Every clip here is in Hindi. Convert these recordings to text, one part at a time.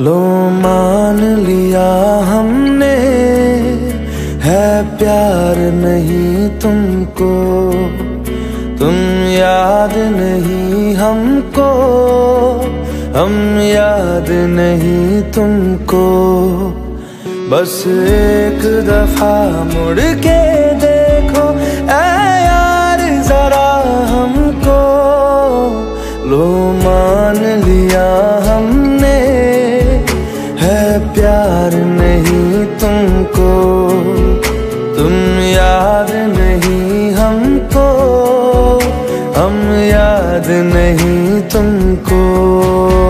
मान लिया हमने, है प्यार नहीं तुमको, तुम याद नहीं हमको, हम याद नहीं तुमको। बस एक दफ़ा मुड़ के देखो प्यार नहीं तुमको तुम याद नहीं हमको हम याद नहीं तुमको।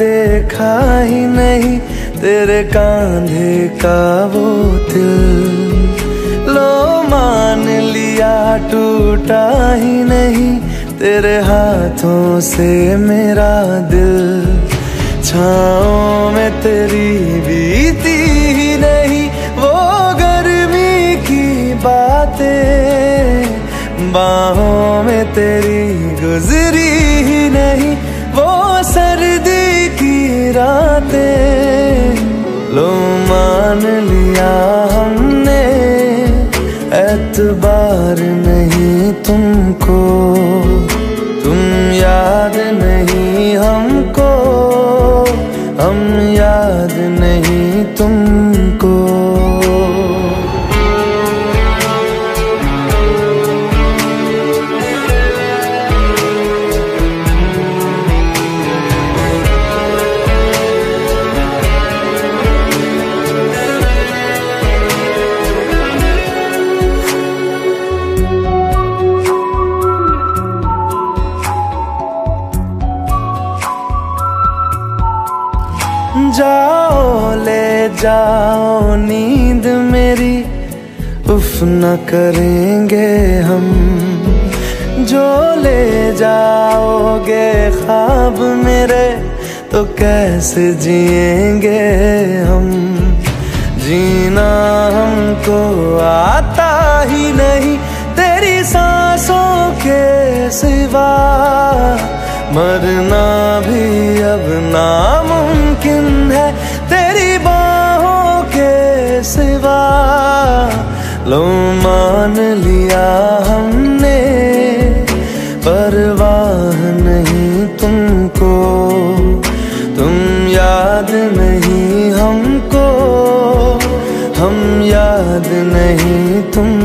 देखा ही नहीं तेरे कांधे का वो दिल। लो मान लिया, टूटा ही नहीं तेरे हाथों से मेरा दिल। छाओ में तेरी बीती ही नहीं वो गर्मी की बातें। बाहों में तेरी गुजरी ही नहीं वो सर्दी तुमको। तुम याद नहीं हमको। हम याद नहीं तुमको। जाओ, ले जाओ, नींद मेरी। उफ, न करेंगे हम। जो ले जाओगे ख्वाब मेरे तो कैसे जिएँगे हम? जीना हमको आता ही नहीं, तेरी सांसों के सिवा। मरना भी अब नामुमकिन लो मान लिया हमने, परवाह नहीं तुमको। तुम याद नहीं हमको, हम याद नहीं तुम